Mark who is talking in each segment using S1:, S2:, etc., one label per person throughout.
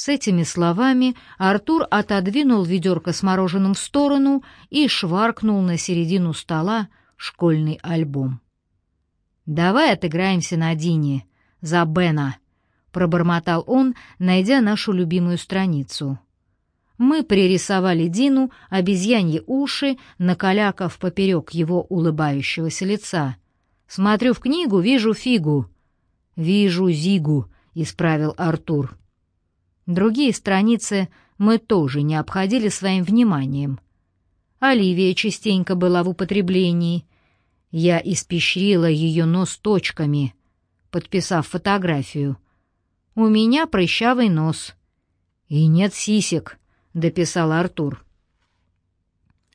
S1: С этими словами Артур отодвинул ведерко с мороженым в сторону и шваркнул на середину стола школьный альбом. «Давай отыграемся на Дине, за Бена», — пробормотал он, найдя нашу любимую страницу. Мы пририсовали Дину, обезьяньи уши, накалякав поперек его улыбающегося лица. Смотрю в книгу, вижу фигу. «Вижу зигу», — исправил Артур. Другие страницы мы тоже не обходили своим вниманием. Оливия частенько была в употреблении. Я испещрила ее нос точками, подписав фотографию. «У меня прыщавый нос». «И нет сисек», — дописал Артур.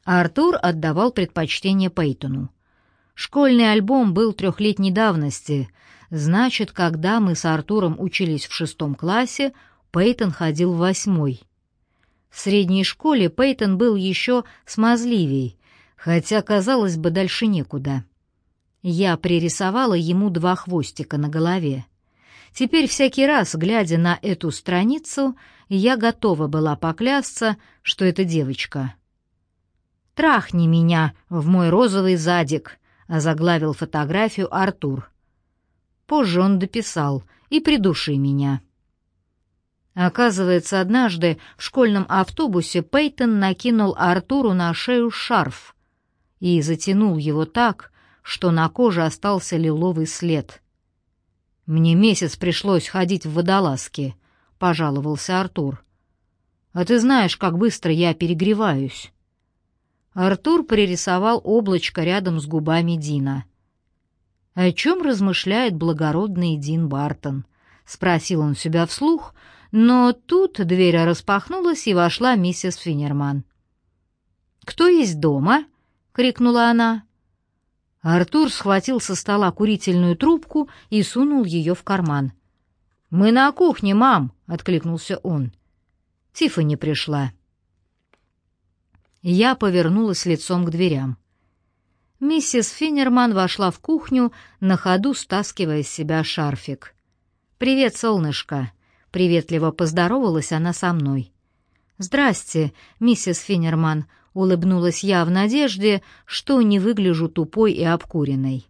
S1: Артур отдавал предпочтение Пейтону. Школьный альбом был трехлетней давности, значит, когда мы с Артуром учились в шестом классе, Пейтон ходил восьмой. В средней школе Пейтон был еще смазливей, хотя, казалось бы, дальше некуда. Я пририсовала ему два хвостика на голове. Теперь всякий раз, глядя на эту страницу, я готова была поклясться, что это девочка. «Трахни меня в мой розовый задик», — озаглавил фотографию Артур. Позже он дописал «И придуши меня». Оказывается, однажды в школьном автобусе Пейтон накинул Артуру на шею шарф и затянул его так, что на коже остался лиловый след. «Мне месяц пришлось ходить в водолазке», — пожаловался Артур. «А ты знаешь, как быстро я перегреваюсь». Артур пририсовал облачко рядом с губами Дина. «О чем размышляет благородный Дин Бартон?» — спросил он себя вслух, но тут дверь распахнулась, и вошла миссис Финнерман. «Кто есть дома?» — крикнула она. Артур схватил со стола курительную трубку и сунул ее в карман. «Мы на кухне, мам!» — откликнулся он. Тиффани пришла. Я повернулась лицом к дверям. Миссис Финнерман вошла в кухню, на ходу стаскивая с себя шарфик. «Привет, солнышко!» Приветливо поздоровалась она со мной. «Здрасте, миссис Финнерман», — улыбнулась я в надежде, что не выгляжу тупой и обкуренной.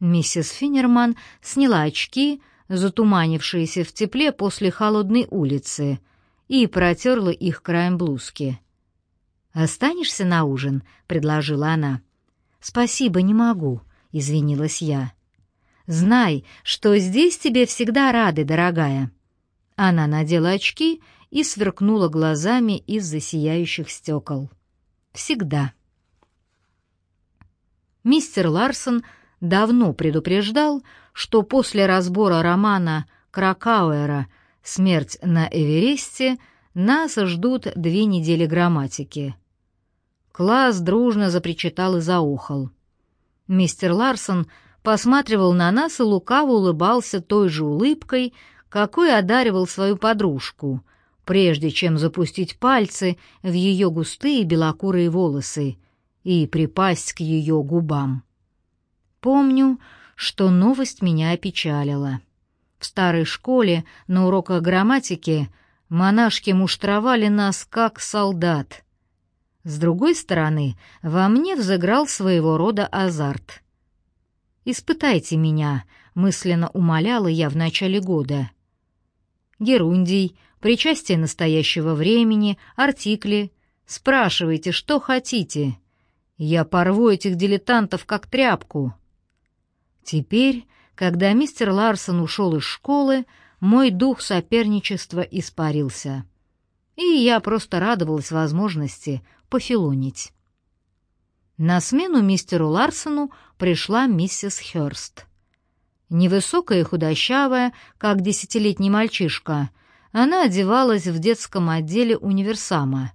S1: Миссис Финнерман сняла очки, затуманившиеся в тепле после холодной улицы, и протерла их краем блузки. «Останешься на ужин?» — предложила она. «Спасибо, не могу», — извинилась я. «Знай, что здесь тебе всегда рады, дорогая». Она надела очки и сверкнула глазами из-за сияющих стекол. Всегда. Мистер Ларсон давно предупреждал, что после разбора романа Кракауэра «Смерть на Эвересте» нас ждут две недели грамматики. Класс дружно запричитал и заохал. Мистер Ларсон посматривал на нас и лукаво улыбался той же улыбкой, какой одаривал свою подружку, прежде чем запустить пальцы в ее густые белокурые волосы и припасть к ее губам. Помню, что новость меня опечалила. В старой школе на уроках грамматики монашки муштровали нас как солдат. С другой стороны, во мне взыграл своего рода азарт. «Испытайте меня», — мысленно умоляла я в начале года — герундий, причастие настоящего времени, артикли. Спрашивайте, что хотите. Я порву этих дилетантов как тряпку. Теперь, когда мистер Ларсон ушел из школы, мой дух соперничества испарился. И я просто радовалась возможности пофилонить. На смену мистеру Ларсону пришла миссис Хёрст. Невысокая и худощавая, как десятилетний мальчишка, она одевалась в детском отделе универсама,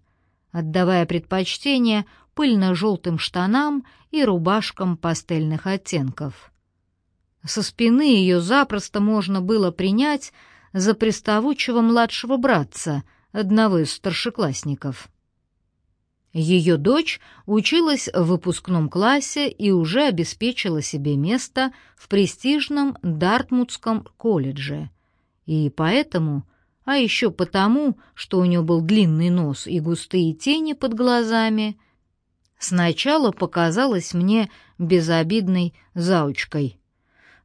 S1: отдавая предпочтение пыльно-желтым штанам и рубашкам пастельных оттенков. Со спины ее запросто можно было принять за приставучего младшего братца, одного из старшеклассников. Ее дочь училась в выпускном классе и уже обеспечила себе место в престижном Дартмутском колледже, и поэтому а еще потому, что у него был длинный нос и густые тени под глазами, сначала показалась мне безобидной заучкой.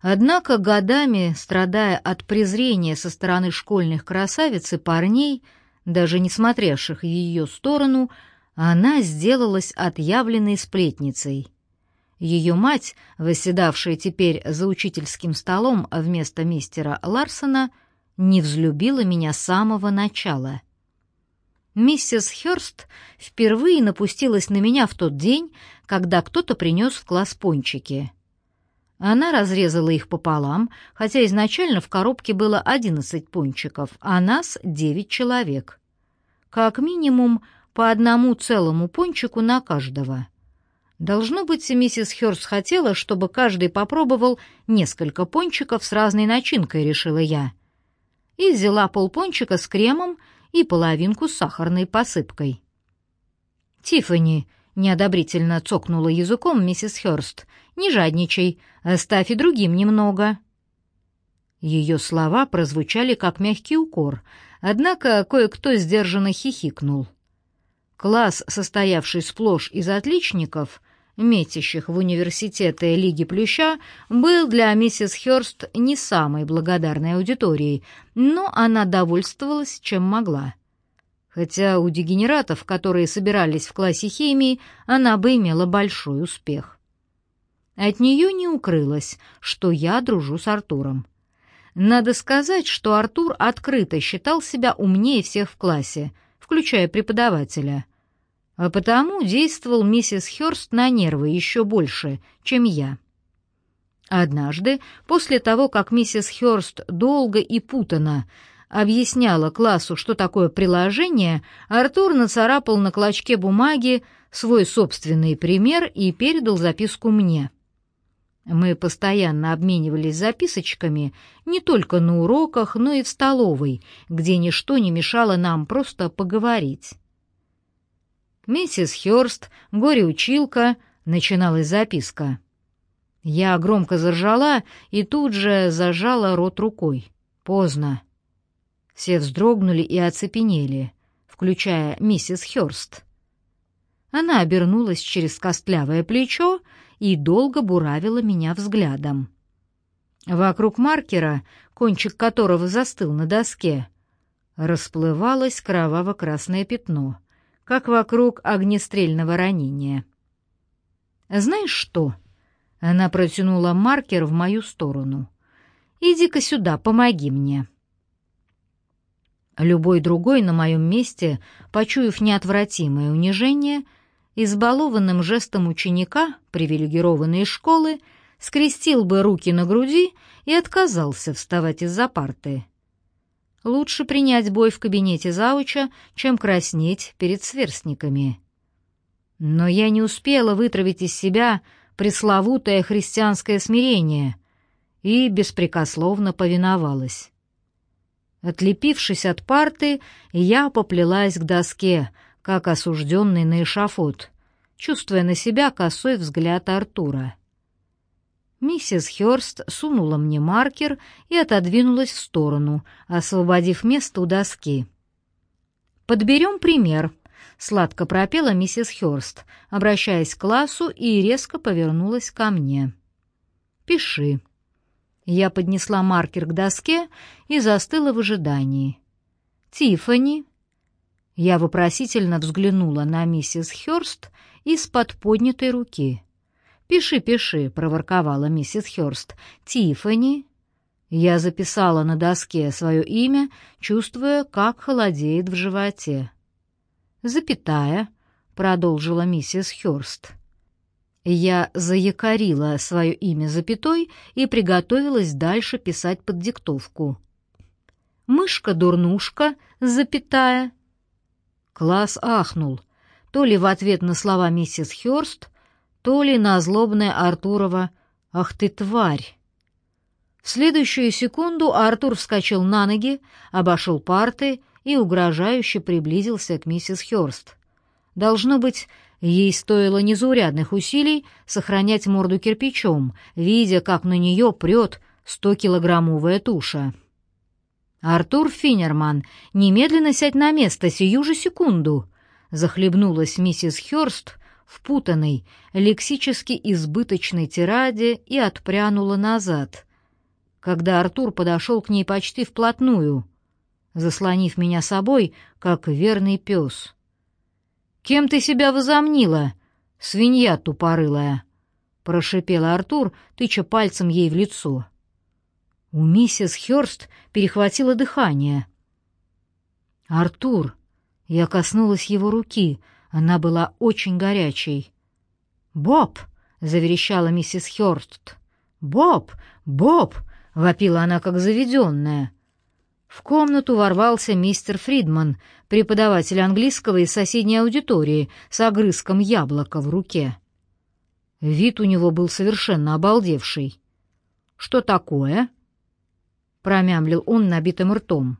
S1: Однако годами, страдая от презрения со стороны школьных красавиц и парней, даже не смотревших ее сторону, она сделалась отъявленной сплетницей. Ее мать, восседавшая теперь за учительским столом вместо мистера Ларсона, не взлюбила меня с самого начала. Миссис Хёрст впервые напустилась на меня в тот день, когда кто-то принес в класс пончики. Она разрезала их пополам, хотя изначально в коробке было одиннадцать пончиков, а нас девять человек. Как минимум по одному целому пончику на каждого. Должно быть, миссис Хёрст хотела, чтобы каждый попробовал несколько пончиков с разной начинкой, решила я. И взяла полпончика с кремом и половинку с сахарной посыпкой. Тиффани неодобрительно цокнула языком миссис Хёрст. «Не жадничай, оставь и другим немного». Ее слова прозвучали как мягкий укор, однако кое-кто сдержанно хихикнул. Класс, состоявший сплошь из отличников, метящих в университеты Лиги Плюща, был для миссис Хёрст не самой благодарной аудиторией, но она довольствовалась, чем могла. Хотя у дегенератов, которые собирались в классе химии, она бы имела большой успех. От нее не укрылось, что я дружу с Артуром. Надо сказать, что Артур открыто считал себя умнее всех в классе, включая преподавателя — а потому действовал миссис Хёрст на нервы еще больше, чем я. Однажды, после того, как миссис Хёрст долго и путано объясняла классу, что такое приложение, Артур нацарапал на клочке бумаги свой собственный пример и передал записку мне. Мы постоянно обменивались записочками не только на уроках, но и в столовой, где ничто не мешало нам просто поговорить. «Миссис Хёрст, горе-училка», — начиналась записка. Я громко заржала и тут же зажала рот рукой. Поздно. Все вздрогнули и оцепенели, включая миссис Хёрст. Она обернулась через костлявое плечо и долго буравила меня взглядом. Вокруг маркера, кончик которого застыл на доске, расплывалось кроваво-красное пятно — как вокруг огнестрельного ранения. «Знаешь что?» — она протянула маркер в мою сторону. «Иди-ка сюда, помоги мне». Любой другой на моем месте, почуяв неотвратимое унижение, избалованным жестом ученика, привилегированной школы, скрестил бы руки на груди и отказался вставать из-за парты. Лучше принять бой в кабинете зауча, чем краснеть перед сверстниками. Но я не успела вытравить из себя пресловутое христианское смирение и беспрекословно повиновалась. Отлепившись от парты, я поплелась к доске, как осужденный на эшафот, чувствуя на себя косой взгляд Артура. Миссис Хёрст сунула мне маркер и отодвинулась в сторону, освободив место у доски. «Подберем пример», — сладко пропела миссис Хёрст, обращаясь к классу и резко повернулась ко мне. «Пиши». Я поднесла маркер к доске и застыла в ожидании. «Тиффани». Я вопросительно взглянула на миссис Хёрст из-под поднятой руки. «Пиши, пиши», — проворковала миссис Хёрст. «Тиффани». Я записала на доске свое имя, чувствуя, как холодеет в животе. «Запятая», — продолжила миссис Хёрст. Я заякорила свое имя запятой и приготовилась дальше писать под диктовку. «Мышка-дурнушка», запятая. Класс ахнул, то ли в ответ на слова миссис Хёрст, то ли на злобное Артурова «Ах ты, тварь!». В следующую секунду Артур вскочил на ноги, обошел парты и угрожающе приблизился к миссис Хёрст. Должно быть, ей стоило незаурядных усилий сохранять морду кирпичом, видя, как на нее прет стокилограммовая туша. «Артур Финнерман, немедленно сядь на место, сию же секунду!» Захлебнулась миссис Хёрст в путанной, лексически избыточной тираде и отпрянула назад, когда Артур подошел к ней почти вплотную, заслонив меня собой, как верный пес. «Кем ты себя возомнила, свинья тупорылая?» — прошипел Артур, тыча пальцем ей в лицо. У миссис Хёрст перехватило дыхание. «Артур!» Я коснулась его руки, она была очень горячей. «Боб!» — заверещала миссис Хёрст. «Боб! Боб!» — вопила она, как заведенная. В комнату ворвался мистер Фридман, преподаватель английского из соседней аудитории, с огрызком яблока в руке. Вид у него был совершенно обалдевший. «Что такое?» — промямлил он набитым ртом.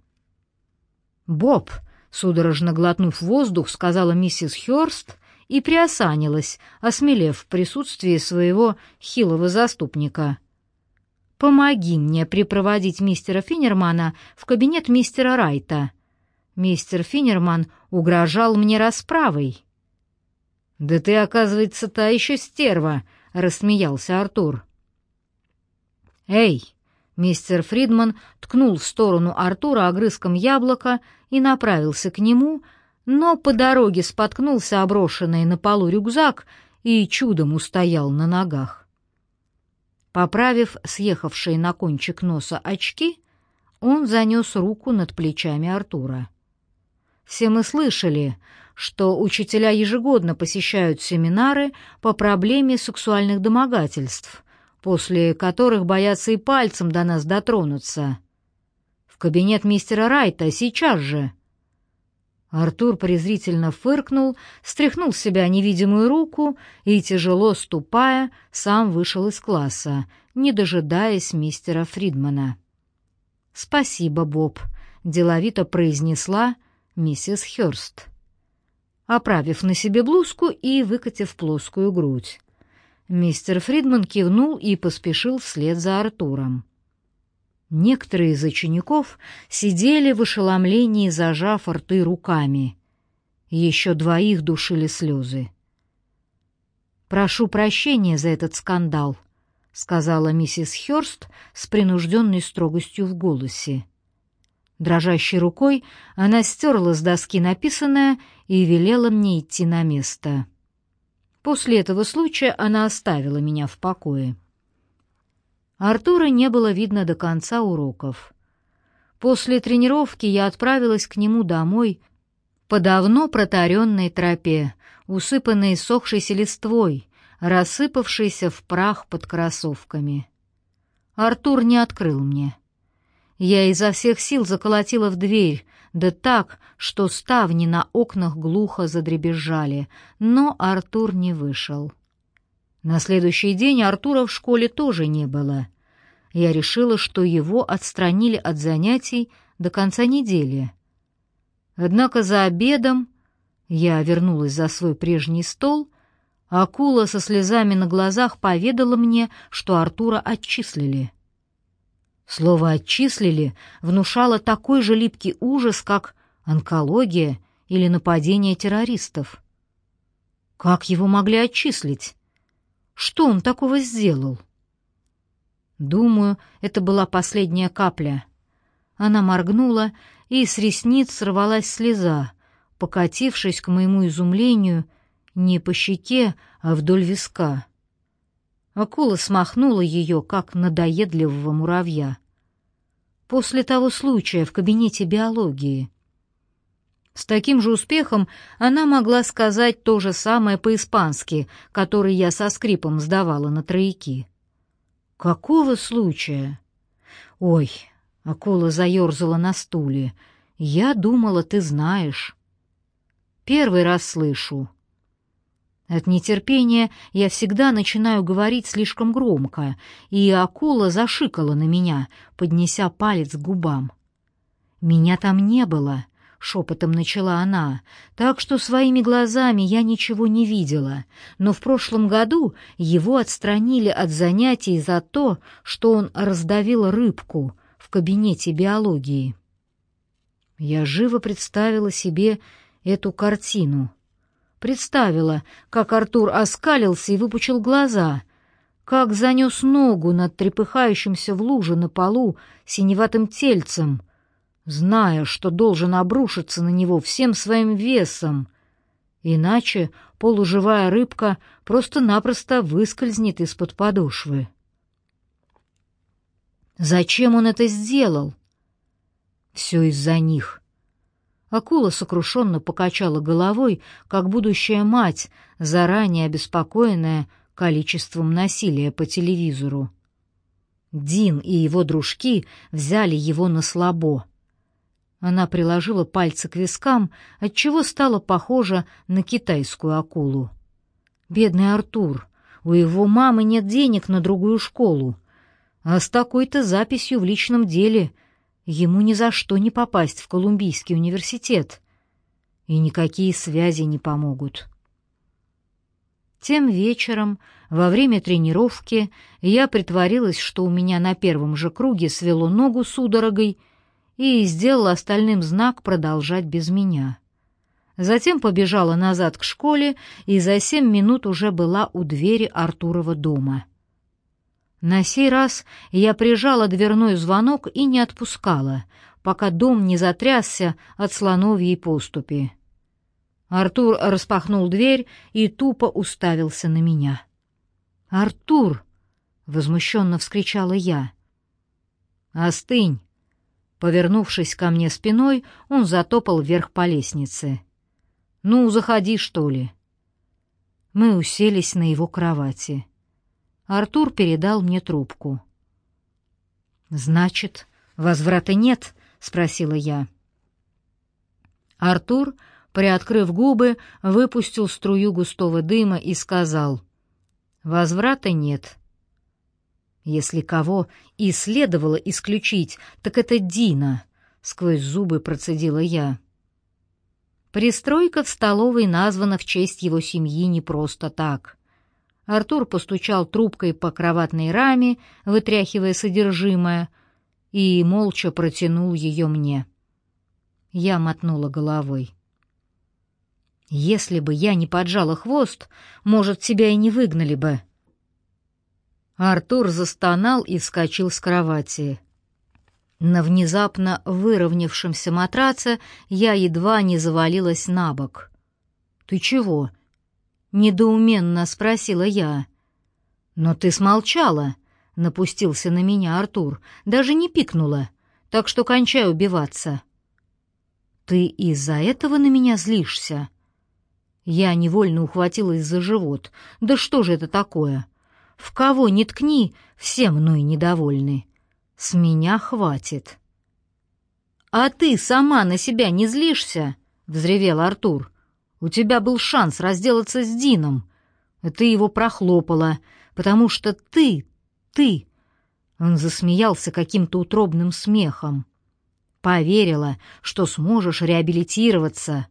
S1: «Боб!» — судорожно глотнув воздух, сказала миссис Хёрст и приосанилась, осмелев в присутствии своего хилого заступника. «Помоги мне припроводить мистера Финнермана в кабинет мистера Райта. Мистер Финнерман угрожал мне расправой». «Да ты, оказывается, та еще стерва!» — рассмеялся Артур. «Эй!» — мистер Фридман ткнул в сторону Артура огрызком яблока и направился к нему, но по дороге споткнулся оброшенный на полу рюкзак и чудом устоял на ногах. Поправив съехавшие на кончик носа очки, он занес руку над плечами Артура. Все мы слышали, что учителя ежегодно посещают семинары по проблеме сексуальных домогательств, после которых боятся и пальцем до нас дотронуться. В кабинет мистера Райта сейчас же. Артур презрительно фыркнул, стряхнул с себя невидимую руку и, тяжело ступая, сам вышел из класса, не дожидаясь мистера Фридмана. «Спасибо, Боб», — деловито произнесла миссис Хёрст, оправив на себе блузку и выкатив плоскую грудь. Мистер Фридман кивнул и поспешил вслед за Артуром. Некоторые из учеников сидели в ошеломлении, зажав рты руками. Еще двоих душили слезы. «Прошу прощения за этот скандал», — сказала миссис Хёрст с принужденной строгостью в голосе. Дрожащей рукой она стерла с доски написанное и велела мне идти на место. После этого случая она оставила меня в покое. Артура не было видно до конца уроков. После тренировки я отправилась к нему домой по давно протаренной тропе, усыпанной сохшейся листвой, рассыпавшейся в прах под кроссовками. Артур не открыл мне. Я изо всех сил заколотила в дверь, да так, что ставни на окнах глухо задребезжали, но Артур не вышел. На следующий день Артура в школе тоже не было. Я решила, что его отстранили от занятий до конца недели. Однако за обедом я вернулась за свой прежний стол, акула со слезами на глазах поведала мне, что Артура отчислили. Слово «отчислили» внушало такой же липкий ужас, как онкология или нападение террористов. Как его могли отчислить? Что он такого сделал? Думаю, это была последняя капля. Она моргнула, и с ресниц сорвалась слеза, покатившись к моему изумлению не по щеке, а вдоль виска. Акула смахнула ее, как надоедливого муравья. После того случая в кабинете биологии — с таким же успехом она могла сказать то же самое по-испански, который я со скрипом сдавала на трояки. «Какого случая?» «Ой», — акула заерзала на стуле, — «я думала, ты знаешь». «Первый раз слышу». От нетерпения я всегда начинаю говорить слишком громко, и акула зашикала на меня, поднеся палец к губам. «Меня там не было», шепотом начала она, так что своими глазами я ничего не видела, но в прошлом году его отстранили от занятий за то, что он раздавил рыбку в кабинете биологии. Я живо представила себе эту картину. Представила, как Артур оскалился и выпучил глаза, как занес ногу над трепыхающимся в луже на полу синеватым тельцем, зная, что должен обрушиться на него всем своим весом, иначе полуживая рыбка просто-напросто выскользнет из-под подошвы. Зачем он это сделал? Все из-за них. Акула сокрушенно покачала головой, как будущая мать, заранее обеспокоенная количеством насилия по телевизору. Дин и его дружки взяли его на слабо. Она приложила пальцы к вискам, отчего стала похожа на китайскую акулу. Бедный Артур, у его мамы нет денег на другую школу, а с такой-то записью в личном деле ему ни за что не попасть в Колумбийский университет, и никакие связи не помогут. Тем вечером, во время тренировки, я притворилась, что у меня на первом же круге свело ногу судорогой — и сделала остальным знак продолжать без меня. Затем побежала назад к школе и за семь минут уже была у двери Артурова дома. На сей раз я прижала дверной звонок и не отпускала, пока дом не затрясся от слоновьей поступи. Артур распахнул дверь и тупо уставился на меня. «Артур!» — возмущенно вскричала я. «Остынь!» Повернувшись ко мне спиной, он затопал вверх по лестнице. «Ну, заходи, что ли». Мы уселись на его кровати. Артур передал мне трубку. «Значит, возврата нет?» — спросила я. Артур, приоткрыв губы, выпустил струю густого дыма и сказал, «Возврата нет. Если кого и следовало исключить, так это Дина, сквозь зубы процедила я. Пристройка в столовой названа в честь его семьи не просто так. Артур постучал трубкой по кроватной раме, вытряхивая содержимое, и молча протянул ее мне. Я мотнула головой. Если бы я не поджала хвост, может, тебя и не выгнали бы. Артур застонал и вскочил с кровати. На внезапно выровнявшемся матраце я едва не завалилась на бок. «Ты чего?» — недоуменно спросила я. «Но ты смолчала», — напустился на меня Артур, — «даже не пикнула, так что кончай убиваться». «Ты из-за этого на меня злишься?» Я невольно ухватилась за живот. «Да что же это такое?» В кого ни ткни, все мной недовольны. С меня хватит. «А ты сама на себя не злишься?» — взревел Артур. «У тебя был шанс разделаться с Дином. Ты его прохлопала, потому что ты, ты...» Он засмеялся каким-то утробным смехом. «Поверила, что сможешь реабилитироваться.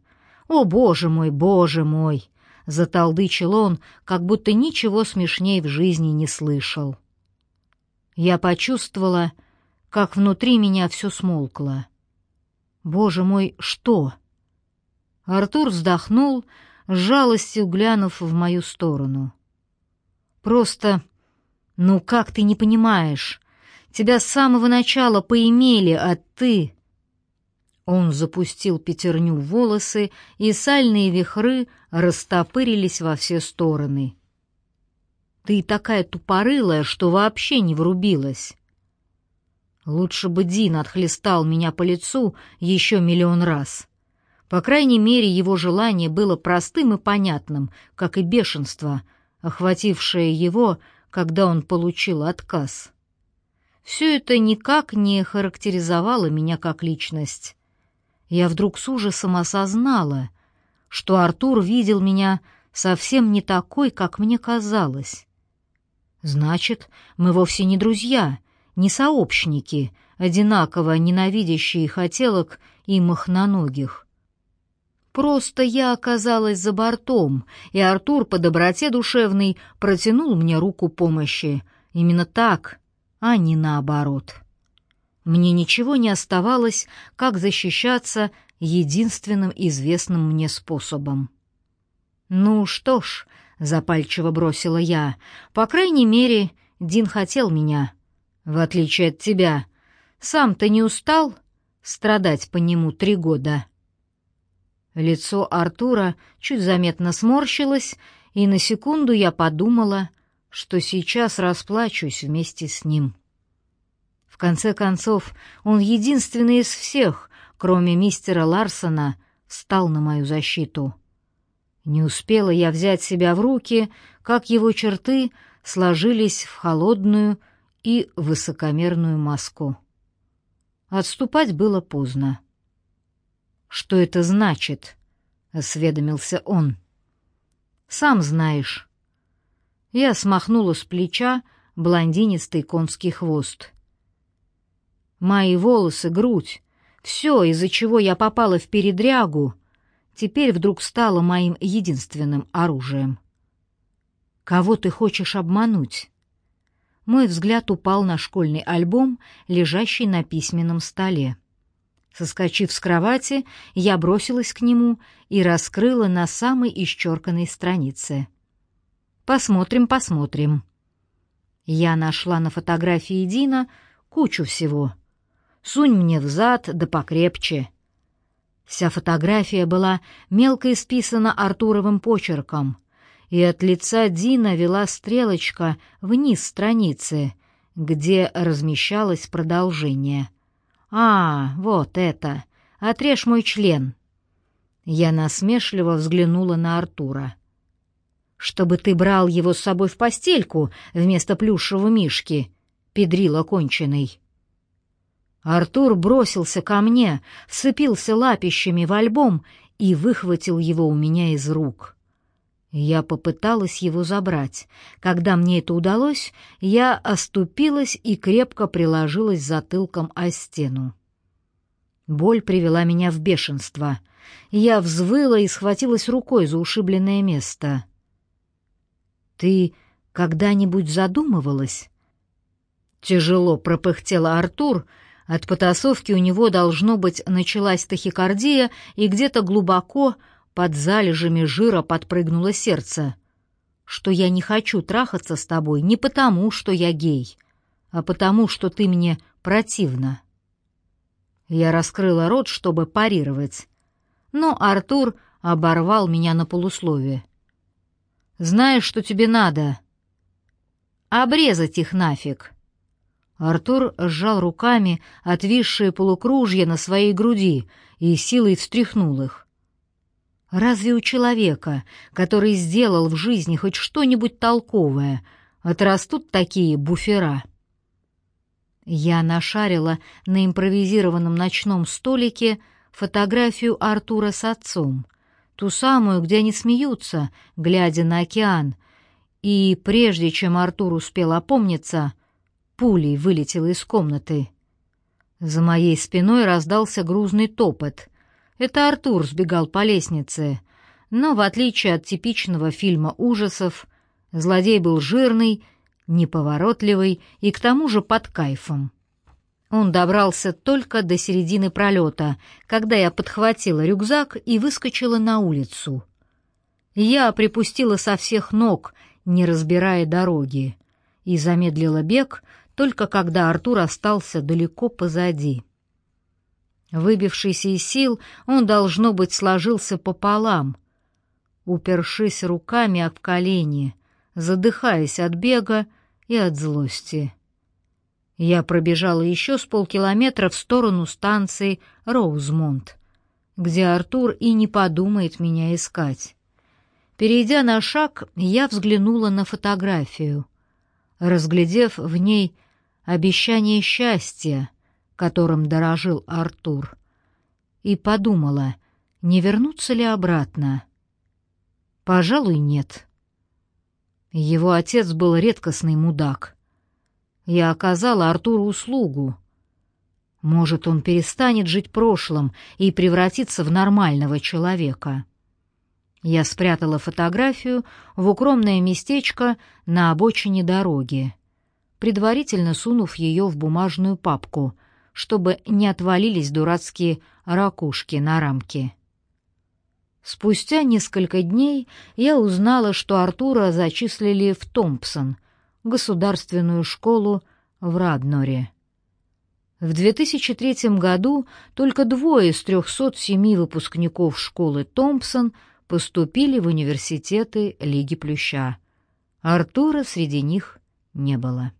S1: О, боже мой, боже мой! — заталдычил он, как будто ничего смешней в жизни не слышал. Я почувствовала, как внутри меня все смолкло. «Боже мой, что?» Артур вздохнул, с жалостью глянув в мою сторону. «Просто... Ну как ты не понимаешь? Тебя с самого начала поимели, а ты...» Он запустил пятерню в волосы, и сальные вихры растопырились во все стороны. «Ты такая тупорылая, что вообще не врубилась!» Лучше бы Дин отхлестал меня по лицу еще миллион раз. По крайней мере, его желание было простым и понятным, как и бешенство, охватившее его, когда он получил отказ. Все это никак не характеризовало меня как личность я вдруг с ужасом осознала, что Артур видел меня совсем не такой, как мне казалось. Значит, мы вовсе не друзья, не сообщники, одинаково ненавидящие хотелок и махноногих. Просто я оказалась за бортом, и Артур по доброте душевной протянул мне руку помощи. Именно так, а не наоборот. Мне ничего не оставалось, как защищаться единственным известным мне способом. «Ну что ж», — запальчиво бросила я, — «по крайней мере, Дин хотел меня, в отличие от тебя. Сам ты не устал страдать по нему три года?» Лицо Артура чуть заметно сморщилось, и на секунду я подумала, что сейчас расплачусь вместе с ним. В конце концов, он единственный из всех, кроме мистера Ларсона, встал на мою защиту. Не успела я взять себя в руки, как его черты сложились в холодную и высокомерную маску. Отступать было поздно. «Что это значит?» — осведомился он. «Сам знаешь». Я смахнула с плеча блондинистый конский хвост. Мои волосы, грудь, все, из-за чего я попала в передрягу, теперь вдруг стало моим единственным оружием. «Кого ты хочешь обмануть?» Мой взгляд упал на школьный альбом, лежащий на письменном столе. Соскочив с кровати, я бросилась к нему и раскрыла на самой исчерканной странице. «Посмотрим, посмотрим». Я нашла на фотографии Дина кучу всего. «Сунь мне в зад, да покрепче». Вся фотография была мелко исписана Артуровым почерком, и от лица Дина вела стрелочка вниз страницы, где размещалось продолжение — «А, вот это! Отрежь мой член!» Я насмешливо взглянула на Артура. «Чтобы ты брал его с собой в постельку вместо плюшевого мишки», — педрила конченый. Артур бросился ко мне, вцепился лапищами в альбом и выхватил его у меня из рук. Я попыталась его забрать. Когда мне это удалось, я оступилась и крепко приложилась затылком о стену. Боль привела меня в бешенство. Я взвыла и схватилась рукой за ушибленное место. «Ты когда-нибудь задумывалась?» Тяжело пропыхтела Артур. От потасовки у него, должно быть, началась тахикардия, и где-то глубоко под залежами жира подпрыгнуло сердце. Что я не хочу трахаться с тобой не потому, что я гей, а потому, что ты мне противна. Я раскрыла рот, чтобы парировать, но Артур оборвал меня на полусловие. «Знаешь, что тебе надо?» «Обрезать их нафиг!» Артур сжал руками отвисшие полукружья на своей груди и силой встряхнул их. Разве у человека, который сделал в жизни хоть что-нибудь толковое, отрастут такие буфера? Я нашарила на импровизированном ночном столике фотографию Артура с отцом, ту самую, где они смеются, глядя на океан, и прежде чем Артур успел опомниться, пулей вылетела из комнаты. За моей спиной раздался грузный топот — это Артур сбегал по лестнице, но в отличие от типичного фильма ужасов, злодей был жирный, неповоротливый и к тому же под кайфом. Он добрался только до середины пролета, когда я подхватила рюкзак и выскочила на улицу. Я припустила со всех ног, не разбирая дороги, и замедлила бег только когда Артур остался далеко позади. Выбившийся из сил, он, должно быть, сложился пополам, упершись руками об колени, задыхаясь от бега и от злости. Я пробежала еще с полкилометра в сторону станции Роузмонт, где Артур и не подумает меня искать. Перейдя на шаг, я взглянула на фотографию, разглядев в ней обещание счастья — которым дорожил Артур, и подумала, не вернуться ли обратно. Пожалуй, нет. Его отец был редкостный мудак. Я оказала Артуру услугу. Может, он перестанет жить прошлым и превратится в нормального человека. Я спрятала фотографию в укромное местечко на обочине дороги, предварительно сунув ее в бумажную папку — чтобы не отвалились дурацкие ракушки на рамке. Спустя несколько дней я узнала, что Артура зачислили в Томпсон, государственную школу в Радноре. В 2003 году только двое из 307 выпускников школы Томпсон поступили в университеты Лиги Плюща. Артура среди них не было.